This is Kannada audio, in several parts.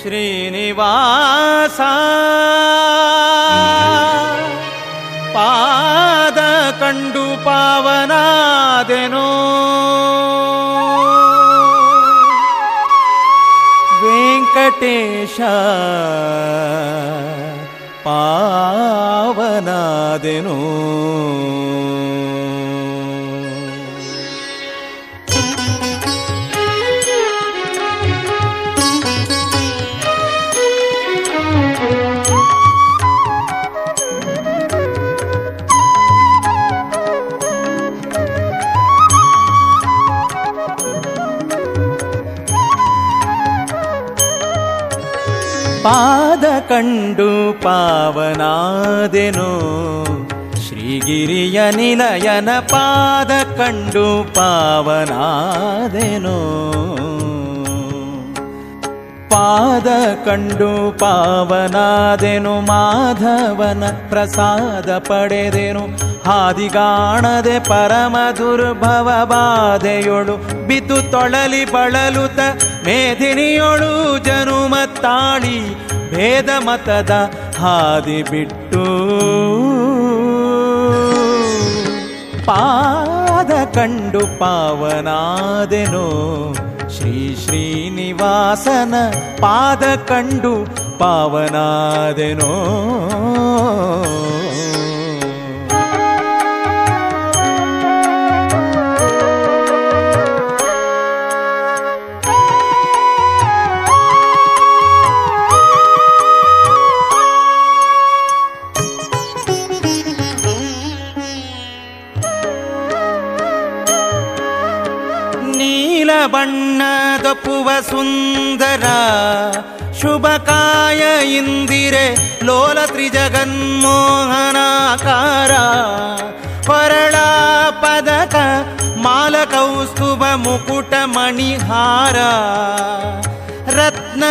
श्रीनिवास पादकण्डु पावनादेनो वेङ्कटेश पावनादनु ಪಾದ ಕಂಡು ಪಾವನಾದೆನು. ಶ್ರೀಗಿರಿಯ ನಿಲಯನ ಪಾದ ಕಂಡು ಪಾವನಾದೆನೋ. ಪಾದ ಕಂಡು ಪಾವನಾದೆನು ಮಾಧವನ ಪ್ರಸಾದ ಪಡೆದೆನು. ಹಾದಿಗಾಣದೆ ಪರಮ ದುರ್ಭವ ಬಾಧೆಯೊಳು ಬಿದ್ದು ತೊಳಲಿ ಬಳಲುತ ಮೇದಿನಿಯೊಳು ಜನುಮ ತಾಳಿ ಭೇದ ಮತದ ಹಾದಿ ಬಿಟ್ಟು. ಪಾದ ಕಂಡು ಪಾವನಾದೆನೋ ಶ್ರೀನಿವಾಸನ ಪಾದ ಕಂಡು ಪಾವನಾದೆನೋ. पु शुभकाय इन्दिरे लोलत्रिजगन्मोहनाकार परळपदक मालकौस्तुभमुकुट मणिहार रत्न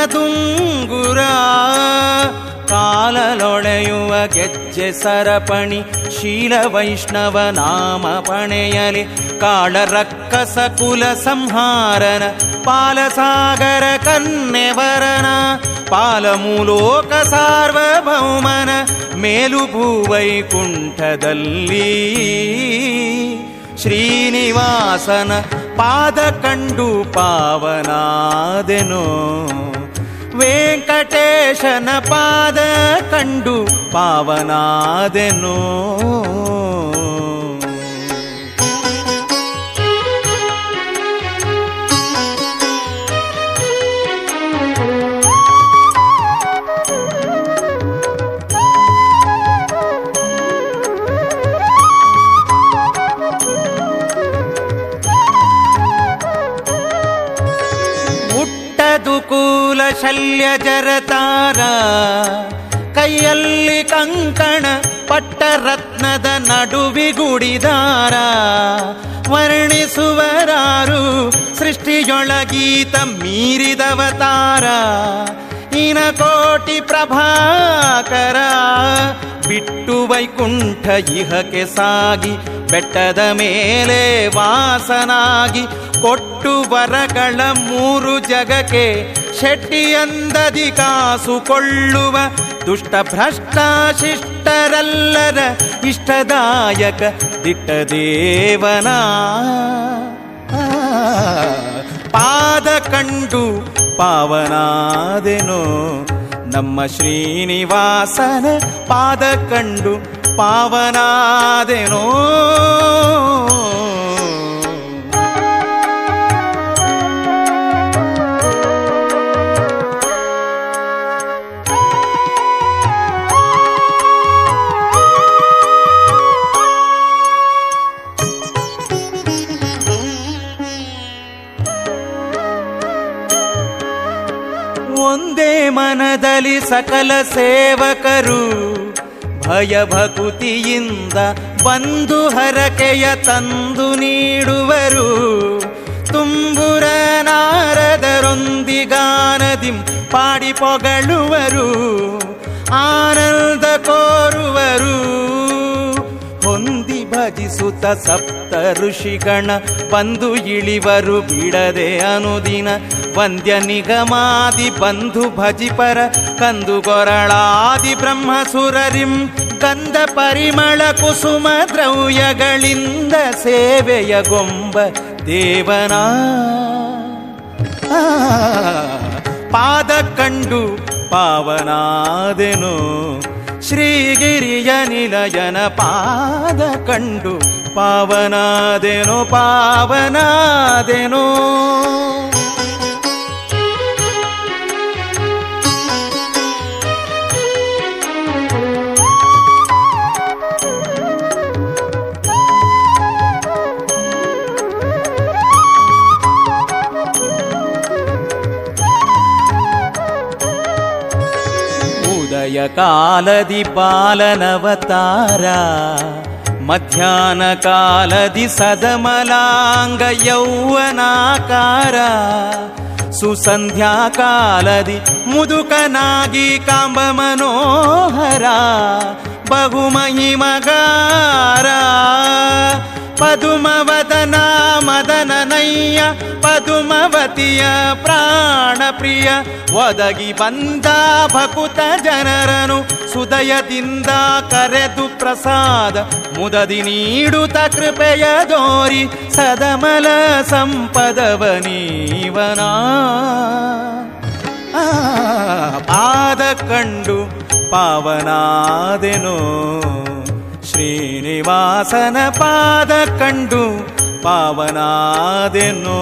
ಕಾಲಲೊಳೆಯುವ ಗೆಜ್ಜೆ ಸರಪಣಿ ಶೀಲ ವೈಷ್ಣವ ನಾಮ ಪಣೆಯಲಿ ಕಾಳ ರಕ್ಕಸ ಕುಲ ಸಂಹಾರನ ಪಾಲಸಾಗರ ಕನ್ನೆವರನ ಪಾಲಮೂಲೋಕ ಸಾರ್ವಭೌಮನ ಮೇಲು ಭೂವೈಕುಂಠದಲ್ಲಿ ಶ್ರೀನಿವಾಸನ ಪಾದ ಕಂಡು ಪಾವನಾದೆನೋ. ವೆಂಕಟೇಶನ ಪಾದ ಕಂಡು ಪಾವನಾದೆನೋ. ಶಲ್ಯ ಜರತಾರ. ಕೈಯಲ್ಲಿ ಕಂಕಣ ಪಟ್ಟ ರತ್ನದ ನಡುವಿಗುಡಿದಾರ ವರ್ಣಿಸುವರಾರು ಸೃಷ್ಟಿಯೊಳಗೀತ ಮೀರಿದವತಾರ. ಇನ ಕೋಟಿ ಪ್ರಭಾಕರ, ಬಿಟ್ಟು ವೈಕುಂಠ ಇಹಕ್ಕೆ ಸಾಗಿ, ಬೆಟ್ಟದ ಮೇಲೆ ವಾಸನಾಗಿ, ಕೊಟ್ಟು ವರಗಳ ಮೂರು ಜಗಕ್ಕೆ ಶೆಟ್ಟಿಯಂದದಿ ಕಾಸು ಕೊಳ್ಳುವ ದುಷ್ಟ ಭ್ರಷ್ಟ ಶಿಷ್ಟರಲ್ಲರ ಇಷ್ಟದಾಯಕ ದಿಟ್ಟ ದೇವನ ಪಾದ ಕಂಡು ಪಾವನಾದೆನೋ ನಮ್ಮ ಶ್ರೀನಿವಾಸನ ಪಾದ ಕಂಡು ಪಾವನಾದೆನೋ. ಒಂದೇ ಮನದಲ್ಲಿ ಸಕಲ ಸೇವಕರು ಭಯ ಭಕುತಿಯಿಂದ ಬಂದು ಹರಕೆಯ ತಂದು ನೀಡುವರು. ತುಂಬುರ ನಾರದರೊಂದಿಗಾನದಿಂ ಪಾಡಿ ಪೊಗಳುವರು. ಆನಂದ ಕೋರುವರು. ಭಜಿಸುತ್ತ ಸಪ್ತ ಋಷಿಗಣ ಬಂದು ಇಳಿವರು ಬಿಡದೆ ಅನುದಿನ ವಂದ್ಯ ನಿಗಮಾದಿ ಬಂಧು ಭಜಿಪರ ಕಂದು ಗೊರಳಾದಿ ಬ್ರಹ್ಮಸುರರಿಂ ಕಂದ ಪರಿಮಳ ಕುಸುಮ ದ್ರವ್ಯಗಳಿಂದ ಸೇವೆಯ ಗೊಂಬ ದೇವನ. ಪಾದ ಕಂಡು ಪಾವನಾದೆನು. ಶ್ರೀಗಿರಿಯ ನಿಲಯನ ಪಾದ ಕಂಡು ಪಾವನಾದೆನು ಪಾವನಾದೆನು. कालदिपालनवतारा मध्याह्नकालदि सदमलाङ्गयौवनाकारा सुसन्ध्याकालदि मुदुकनागी काम्बमनोहरा बहुमहिमगारा पदुमवदना मदन ಮದನನಯ್ಯ ಪದುಮವತಿಯ ಪ್ರಾಣ ಪ್ರಿಯ ಒದಗಿ ಬಂದ ಭಕುತ ಜನರನು ಸುದಯದಿಂದ ಕರೆದು ಪ್ರಸಾದ ಮುದದಿ ನೀಡುತ್ತ ಕೃಪೆಯ ದೋರಿ ಸದಮಲ ಸಂಪದವ ನೀವನ? ಆ, ಪಾದ ಕಂಡು ಪಾವನಾದೆನು ಶ್ರೀನಿವಾಸನ ಪಾದ ಕಂಡು ಪಾವನಾದೆನು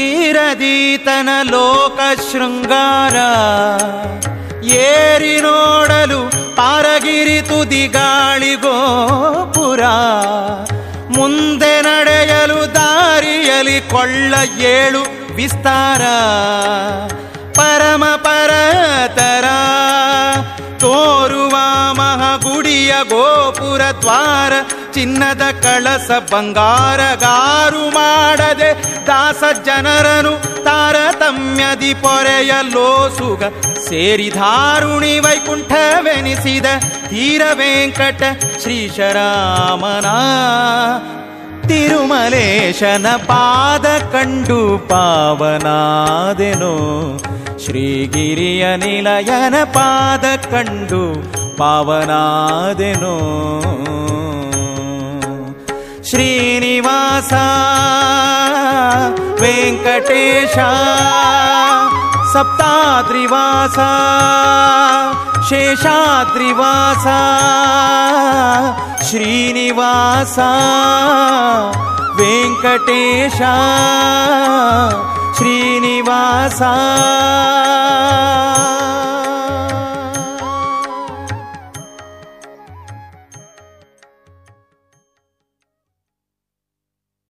ತೀರದೀತನ ಲೋಕ ಶೃಂಗಾರ ಏರಿ ನೋಡಲು ಪಾರಗಿರಿ ತುದಿಗಾಳಿಗೋಪುರ ಮುಂದೆ ನಡೆಯಲು ದಾರಿಯಲಿ ಕೊಳ್ಳ ಏಳು ವಿಸ್ತಾರ. ಪರಮ ಪರತರ ತೋರುವ ಮಹಗುಡಿಯ ಗೋಪುರ ದ್ವಾರ. ಚಿನ್ನದ ಕಳಸ ಬಂಗಾರಗಾರು ಮಾಡದೆ ದಾಸ ಜನರನು ತಾರತಮ್ಯದಿ ಪೊರೆಯಲ್ಲೋ ಸುಗ ಸೇರಿಧಾರುಣಿ ವೈಕುಂಠವೆನಿಸಿದ ತೀರ ವೆಂಕಟ ಶ್ರೀಶರಾಮನ. ತಿರುಮಲೇಶನ ಪಾದ ಕಂಡು ಪಾವನಾದೆನು. ಶ್ರೀಗಿರಿಯ ನಿಲಯನ ಪಾದ ಕಂಡು ಪಾವನಾದೆನು. श्रीनिवास वेङ्कटेश सप्ताद्रिवास शेषाद्रिवास श्रीनिवास वेङ्कटेश श्रीनिवासा